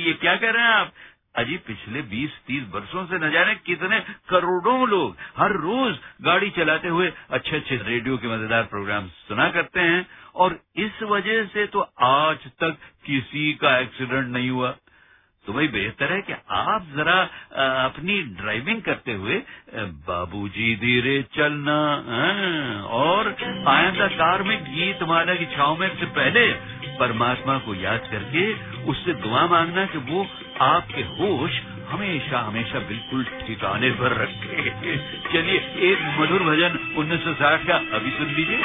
ये क्या कह रहे हैं आप? अजी, पिछले 20-30 वर्षों से न जाने कितने करोड़ों लोग हर रोज गाड़ी चलाते हुए अच्छे अच्छे रेडियो के मज़ेदार प्रोग्राम सुना करते हैं और इस वजह से तो आज तक किसी का एक्सीडेंट नहीं हुआ। तो भाई, बेहतर है कि आप जरा अपनी ड्राइविंग करते हुए बाबूजी धीरे चलना और आयंदा कार में गीत माला की छाव में से पहले परमात्मा को याद करके उससे दुआ मांगना कि वो आपके होश हमेशा हमेशा बिल्कुल ठिकाने पर रखे। चलिए, एक मधुर भजन 1960 का, अभी सुन लीजिए।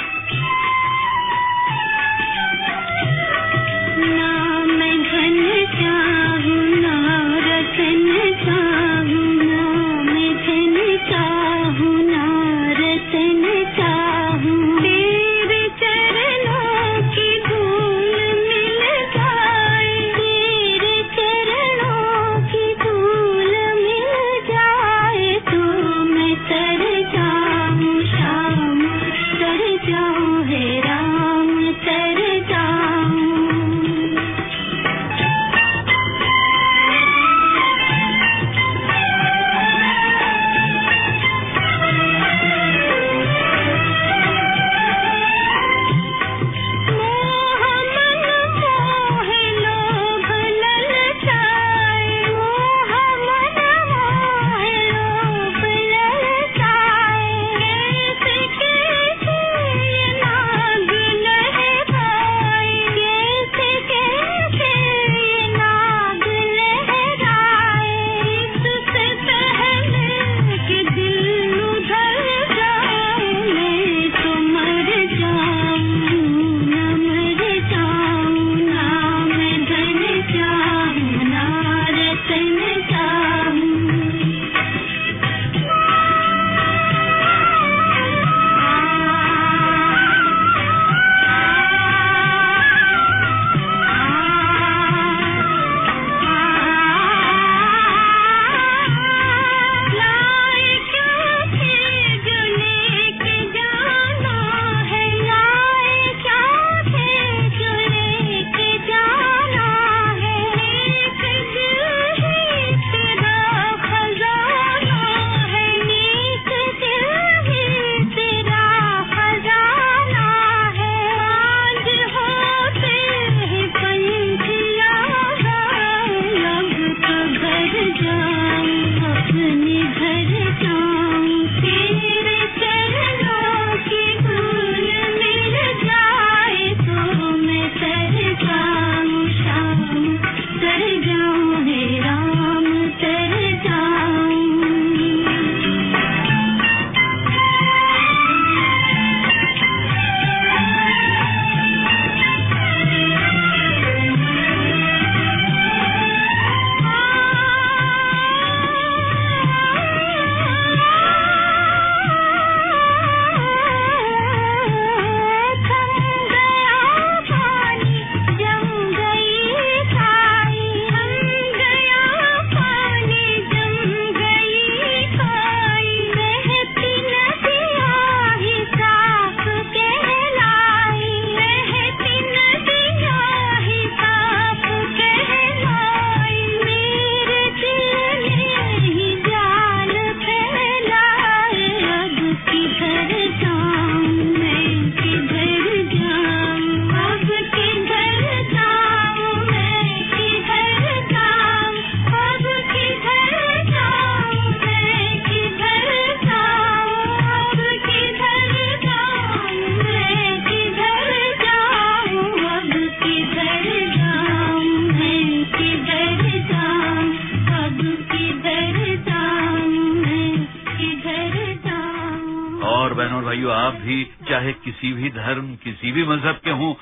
मज़हब के हों,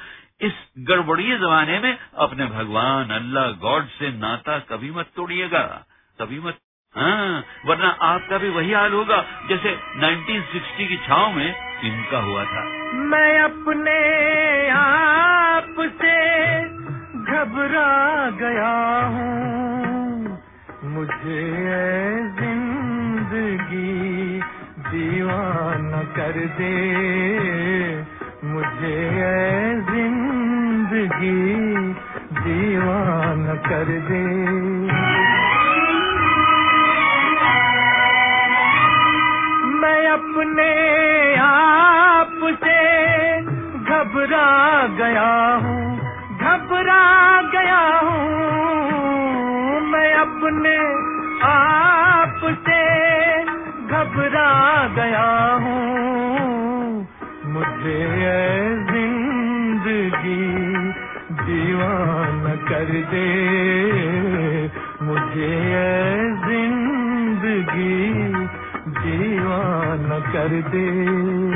इस गड़बड़िए जमाने में अपने भगवान, अल्लाह, गॉड से नाता कभी मत तोड़िएगा, कभी मत हाँ वरना आपका भी वही हाल होगा, जैसे 1960 की छाव में इनका हुआ था। मैं अपने आप से घबरा गया हूँ, मुझे ज़िंदगी दीवाना कर दे। मुझे ज़िंदगी दीवान कर दे। मैं अपने आप से घबरा गया हूँ, घबरा गया हूँ। मैं अपने आप घबरा गया हूँ। मुझे ज़िंदगी दीवान कर दे। मुझे ज़िंदगी दीवान कर दे।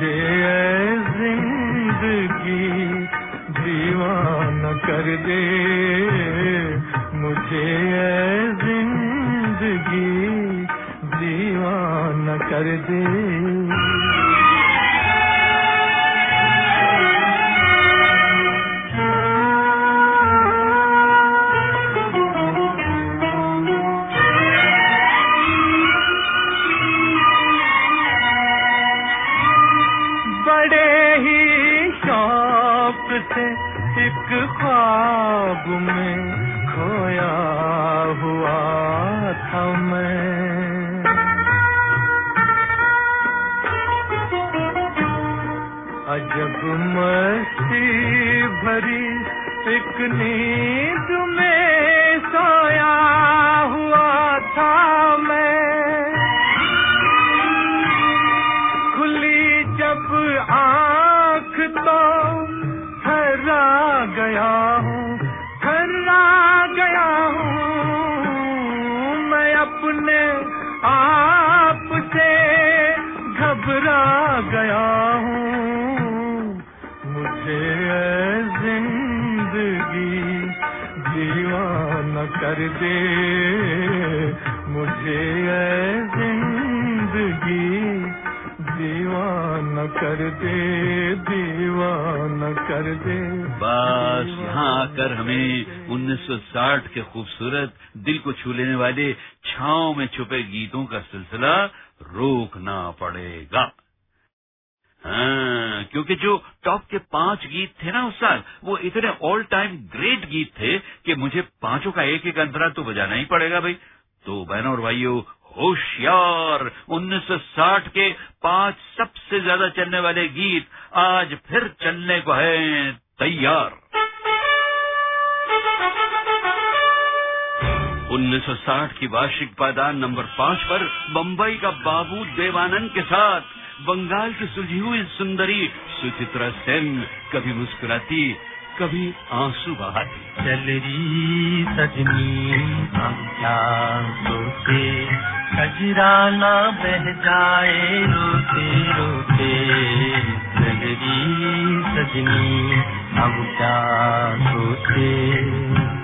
मुझे दे मुझे ज़िंदगी दीवाना कर दे दीवाना कर दे। बस यहाँ आकर हमें 1960 के खूबसूरत दिल को छू लेने वाले छाओ में छुपे गीतों का सिलसिला रोकना पड़ेगा। हाँ, क्योंकि जो टॉप के पाँच गीत थे ना उस साल, वो इतने ऑल टाइम ग्रेट गीत थे कि मुझे पाँचों का एक एक अंतरा तो बजाना ही पड़ेगा भाई। तो बहनों और भाइयों, होशियार 1960 के पाँच सबसे ज़्यादा चलने वाले गीत आज फिर चलने को है तैयार। 1960 की वार्षिक पायदान नंबर पाँच पर बम्बई का बाबू देवानंद के साथ बंगाल की सुलझी हुई सुंदरी सुचित्रा सेन कभी मुस्कुराती, कभी आँसू बहाती। चल रही सजनी, हम क्या ना बह जाए, रोते रोते। चल रही सजनी, हम क्या सोचे?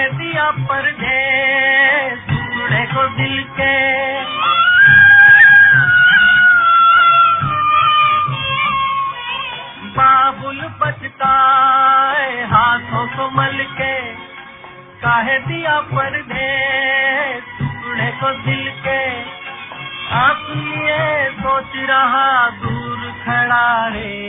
काहे दिया टुकड़े को दिल के। बाबुल पछताए, हाथों को मल के। काहे दिया परदेस टुकड़े को दिल के। ये सोच रहा सजनी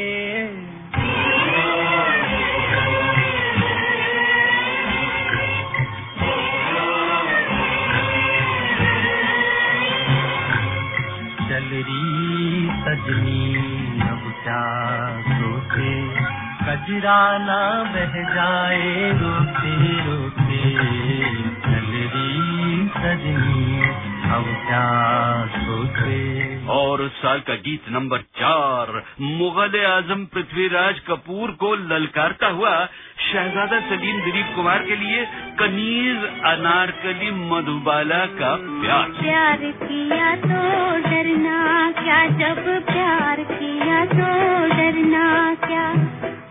कजरा ना बह जाए रोते रोते। चल सजनी अब क्या सोचे? और उस साल का गीत नंबर चार मुगल आज़म पृथ्वीराज कपूर को ललकारता हुआ शहजादा सलीम दिलीप कुमार के लिए कनीज अनारकली मधुबाला का प्यार। प्यार किया तो डरना क्या जब प्यार किया तो डरना क्या?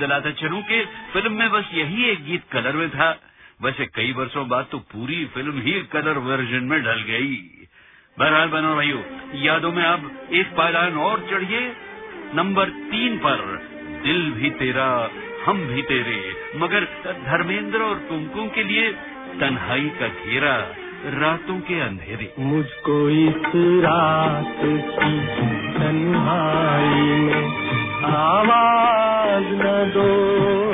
दिलाता चलूँ कि फ़िल्म में बस यही एक गीत कलर में था। वैसे कई वर्षों बाद तो पूरी फ़िल्म ही कलर वर्जन में ढल गई। बहरहाल बनो भाइयों, यादों में अब एक पायदान और चढ़िए। नंबर तीन पर, दिल भी तेरा, हम भी तेरे, मगर धर्मेंद्र और कुमकुम के लिए तन्हाई का घेरा रातों के अंधेरे। मुझको इस रात की तन्हाई में आवाज़ न दो।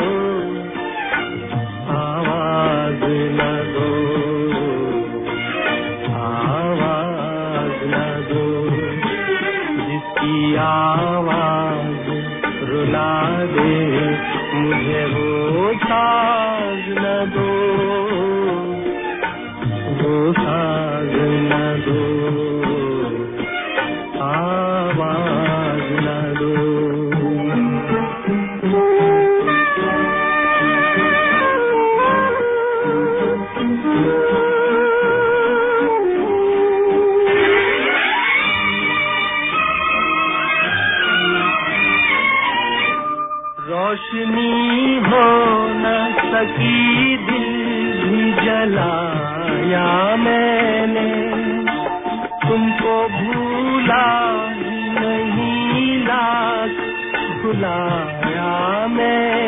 रोशनी हो न सकी दिल भी जलाया मैंने। तुमको भूला नहीं लाख भुलाया मैं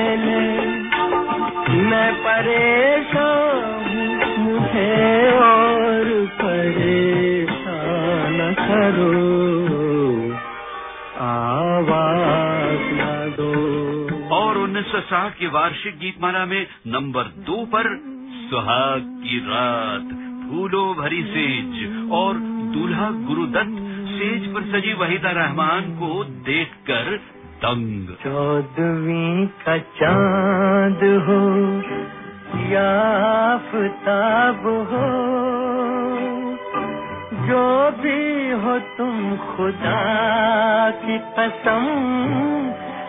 1960 की वार्षिक गीतमाला में नंबर दो पर सुहाग की रात, फूलों भरी सेज और दूल्हा गुरुदत्त सेज पर सजी वहीदा रहमान को देखकर दंग। चौदवी का चाँद हो या हो। जो भी हो तुम खुदा की कसम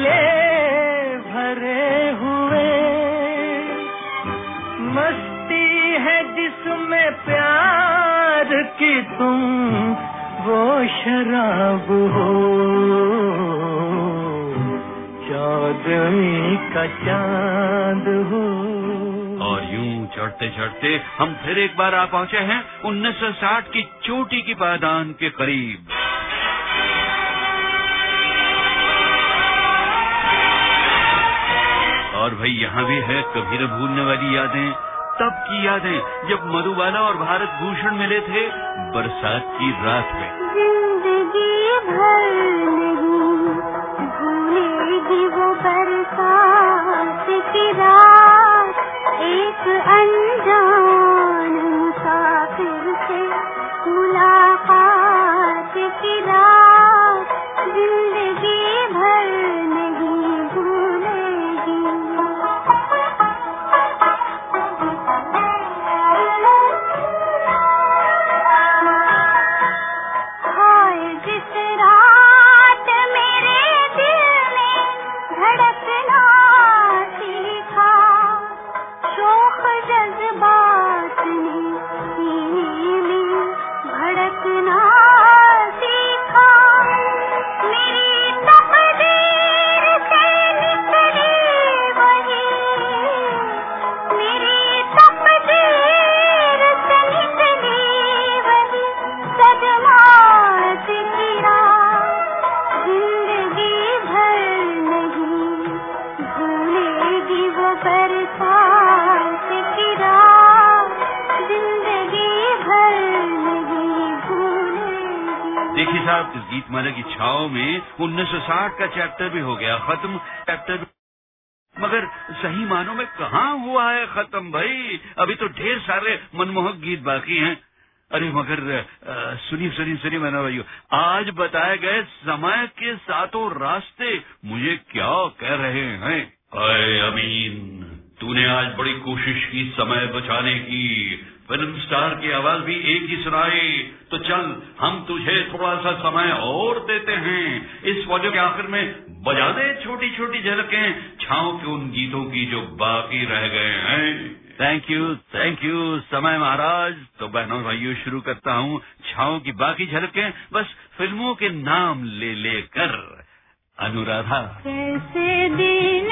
प्याले भरे हुए। मस्ती है जिसमें प्यार की तुम वो शराब हो। चौदवी का चाँद हो। और यूँ चढ़ते चढ़ते हम फिर एक बार आ पहुँचे हैं 1960 की चोटी की पायदान के करीब। भाई यहाँ भी है, कभी न भूलने वाली यादें। तब की यादें, जब मधुबाला और भारत भूषण मिले थे, बरसात की रात में। ज़िंदगी भर नहीं, भूलेगी वो बरसात। देखिए साहब इस गीत माला की छाव में 1960 का चैप्टर भी हो गया, खत्म चैप्टर मगर सही मानों में कहाँ हुआ है खत्म भाई? अभी तो ढेर सारे मनमोहक गीत बाकी हैं। अरे मगर सुनिए सुनिए सुनिए मैंने भाइयों, आज बताए गए समय के सातों रास्ते मुझे क्या कह रहे हैं? अरे अमीन, तूने आज बड़ी कोशिश की समय बचाने की। फ़िल्म स्टार की आवाज़ भी एक ही सुनाई। चल हम तुझे थोड़ा सा समय और देते हैं। इस वॉल्यूम के आखिर में बजा दे छोटी छोटी झलकें छाओ के उन गीतों की जो बाकी रह गए हैं। थैंक यू थैंक यू समय महाराज। तो बहनों भाइयों शुरू करता हूँ। छाओ की बाकी झलकें बस फ़िल्मों के नाम ले लेकर। अनुराधा। कैसे दिन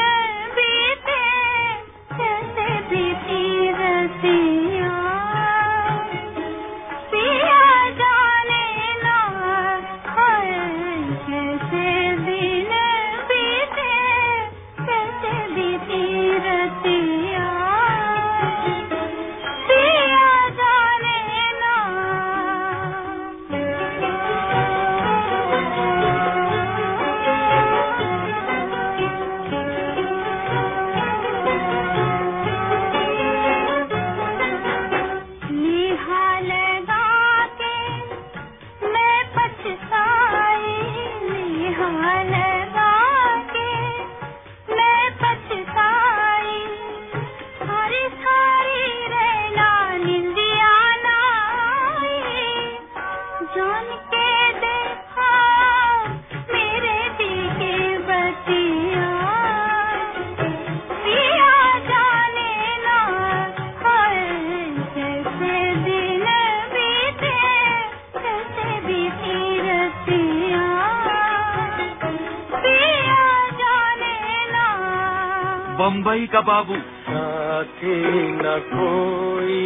बम्बई का बाबू। साथी न कोई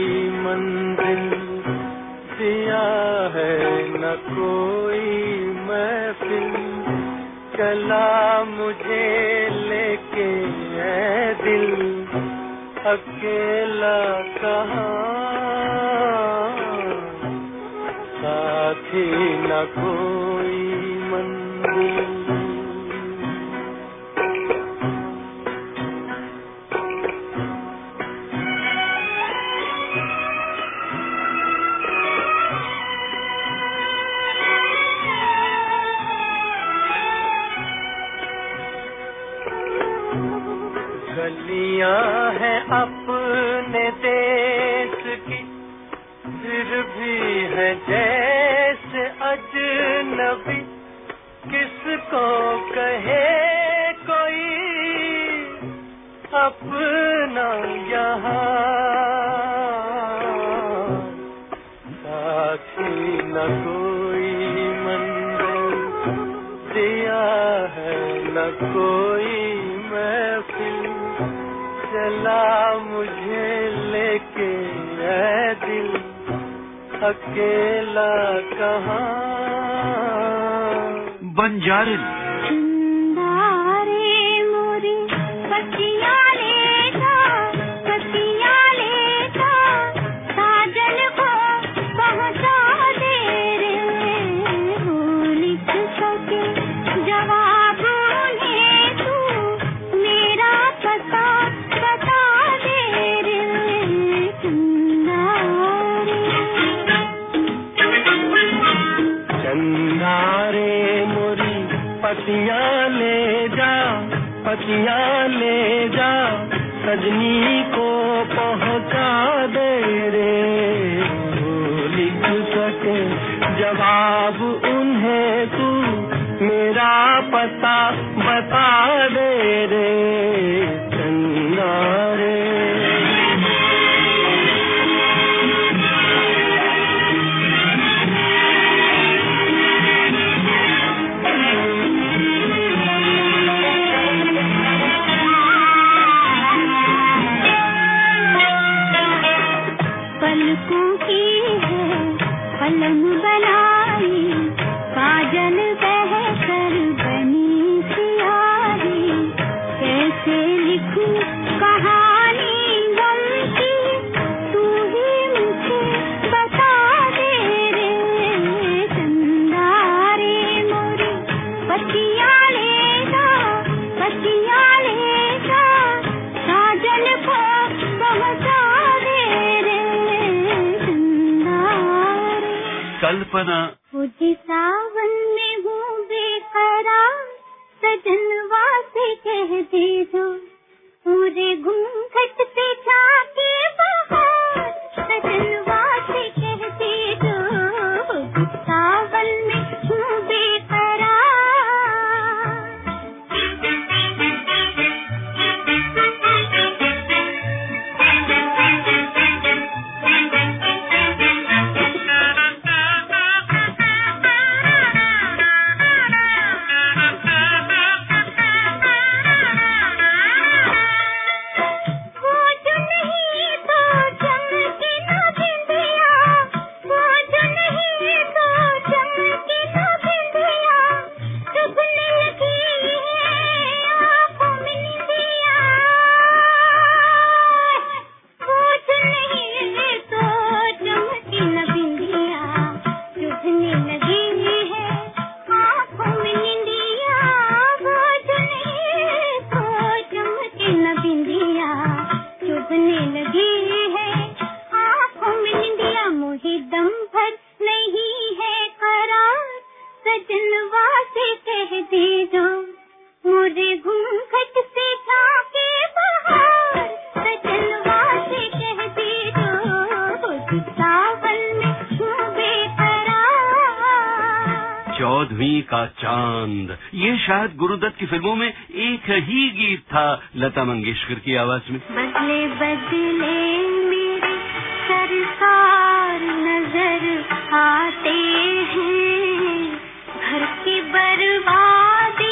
मंजिल दिया है, न कोई महफिल। चला मुझे लेके है दिल। अकेला कहाँ? साथी न कोई गलियाँ हैं अपने देश की। फिर भी है जैसे अजनबी। किसको कहे कोई? अपना यहाँ। साथी न कोई मंदिर, दिया है न कोई मुझे लेके है दिल अकेला कहाँ? बंजारिन चन्ना रे मोरी पतिया ले जा पतिया ले जा सजनी को पहुँचा। कल्पना। मुझे सावन में हूँ बेकरार, सजन वासे कह दे दो पूरे घूम घट पे जाके बाहर, सजन वासे था लता मंगेशकर की आवाज़ में। बदले बदले मेरे सरकार नज़र आते हैं। घर की बर्बादी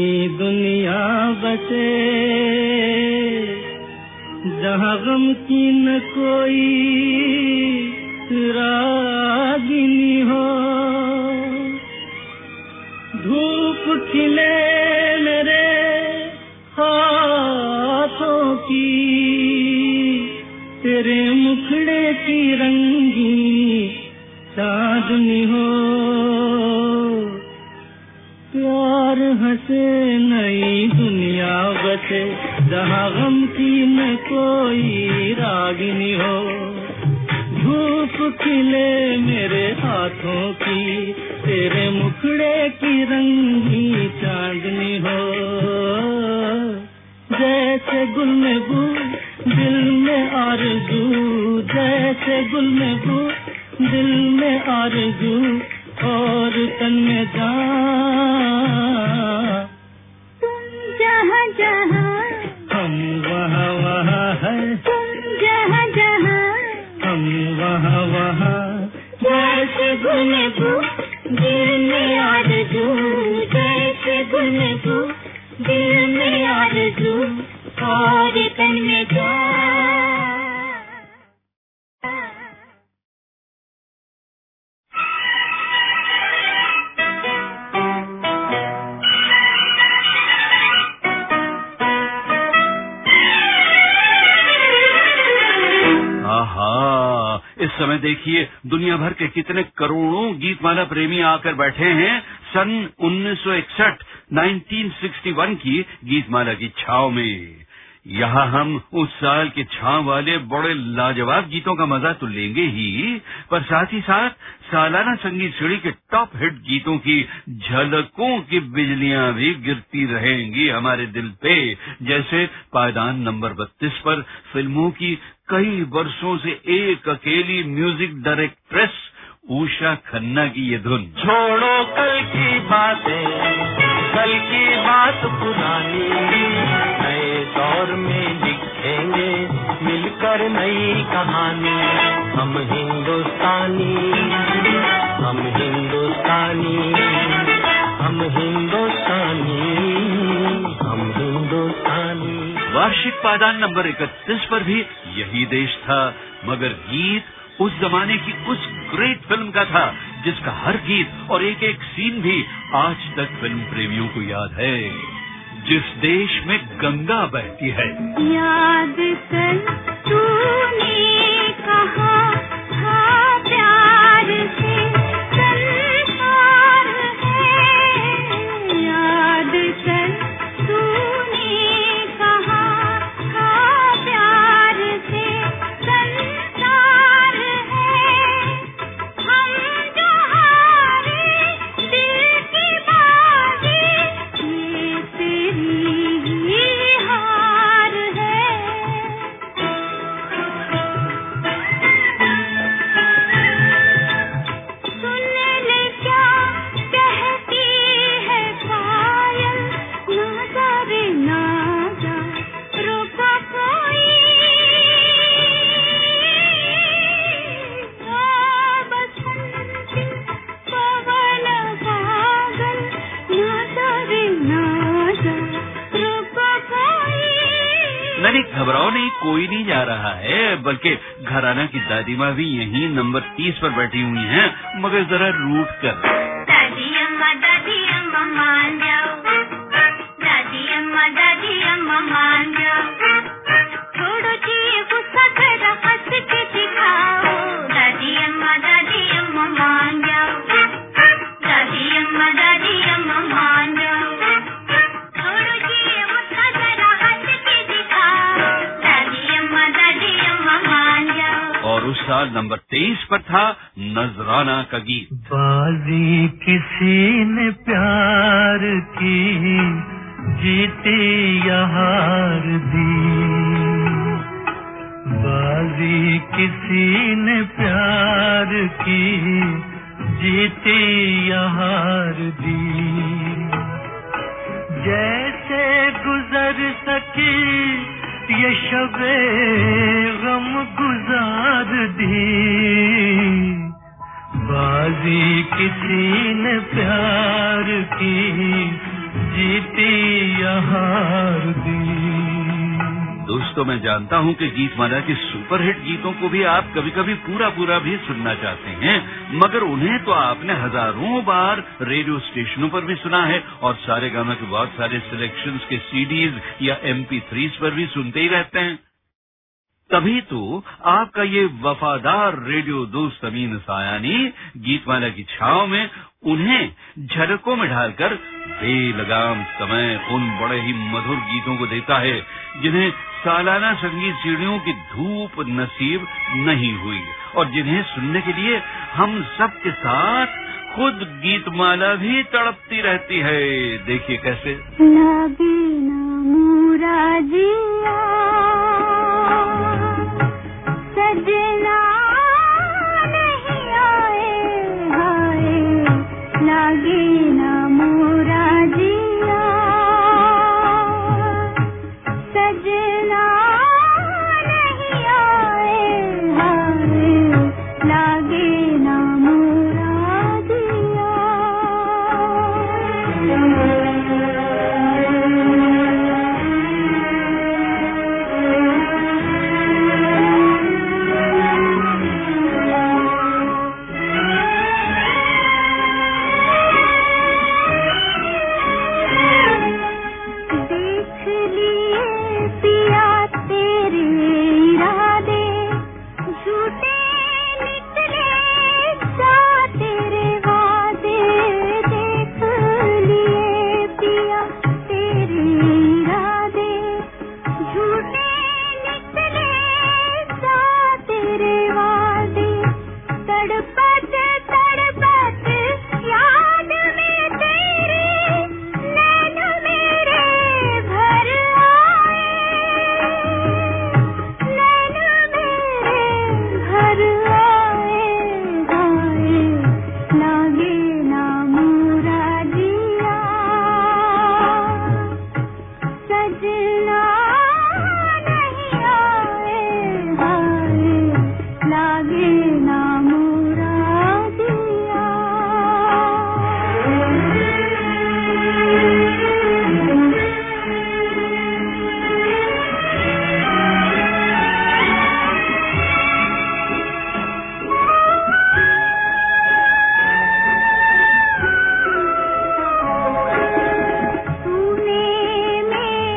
नई दुनिया बसे। जहाँ गम की न कोई रागिनी हो। धूप खिले मेरे हाथों की तेरे मुखड़े की रंगी चांदनी हो हंसे नई दुनिया बसे, जहाँ गम की न कोई रागिनी हो। धूप खिले मेरे हाथों की, तेरे मुखड़े की रंगी चांदनी हो। जैसे गुल में बू दिल में आरज़ू, जैसे गुल में बू दिल में आरज़ू और तन में जा। तुम जहाँ जहाँ हम वहाँ वहाँ है। तुम जहाँ जहाँ हम वहाँ वहाँ जैसे दिल में जैसे बू दिल में आरज़ू। और तन में देखिए दुनिया भर के कितने करोड़ों गीतमाला प्रेमी आकर बैठे हैं। सन 1961 1961 की गीतमाला की छाव में। यहाँ हम उस साल के छाव वाले बड़े लाजवाब गीतों का मज़ा तो लेंगे ही, पर साथ ही साथ सालाना संगीत सीढ़ी के टॉप हिट गीतों की झलकों की बिजलियाँ भी गिरती रहेंगी हमारे दिल पे। जैसे पायदान नंबर बत्तीस पर फ़िल्मों की कई वर्षों से एक अकेली म्यूज़िक डायरेक्ट्रेस उषा खन्ना की ये धुन। छोड़ो कल की बातें, कल की बात पुरानी। नए दौर में लिखेंगे मिलकर नई कहानी। हम हिंदुस्तानी हम हिंदुस्तानी हम हिंदुस्तानी। वार्षिक पायदान नंबर इकतीस पर भी यही देश था, मगर गीत उस जमाने की उस ग्रेट फ़िल्म का था, जिसका हर गीत और एक एक सीन भी आज तक फ़िल्म प्रेमियों को याद है। जिस देश में गंगा बहती है। याद तूने कहा बल्कि घराना की दादी माँ भी यही नंबर तीस पर बैठी हुई हैं, मगर जरा रूट कर। नजराना का गीत। बाजी किसी ने प्यार की, जीती हार दी। बाजी किसी ने प्यार की, जीती हार दी। जैसे गुजर सकी, ये शबे गम गुजार दी। बाजी किसी ने प्यार की, जीती हार दी। दोस्तों, मैं जानता हूँ कि गीत माला के सुपरहिट गीतों को भी आप कभी कभी पूरा पूरा भी सुनना चाहते हैं, मगर उन्हें तो आपने हज़ारों बार रेडियो स्टेशनों पर भी सुना है और सारे गानों के बहुत सारे सिलेक्शंस के सीडीज या एमपी थ्रीज पर भी सुनते ही रहते हैं। तभी तो आपका ये वफादार रेडियो दोस्त अमीन सायानी गीतमाला की छाव में उन्हें झलकों में ढालकर बेलगाम समय उन बड़े ही मधुर गीतों को देता है, जिन्हें सालाना संगीत सीढ़ियों की धूप नसीब नहीं हुई और जिन्हें सुनने के लिए हम सब के साथ खुद गीतमाला भी तड़पती रहती है। देखिए कैसे। ना सजना नहीं आए हाय लागे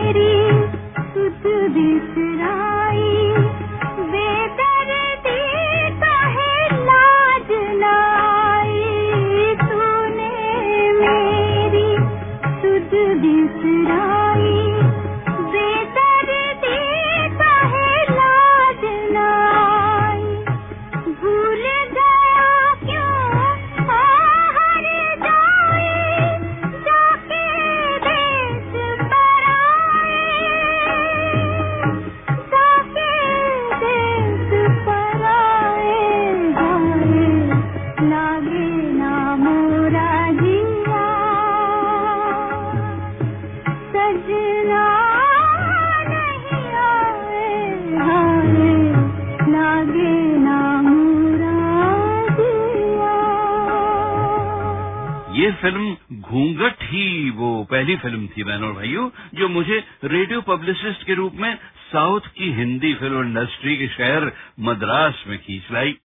मेरी सुध बिसराई फ़िल्म थी बहनों और भाइयों, जो मुझे रेडियो पब्लिसिस्ट के रूप में साउथ की हिंदी फ़िल्म इंडस्ट्री के शहर मद्रास में खींच लाई।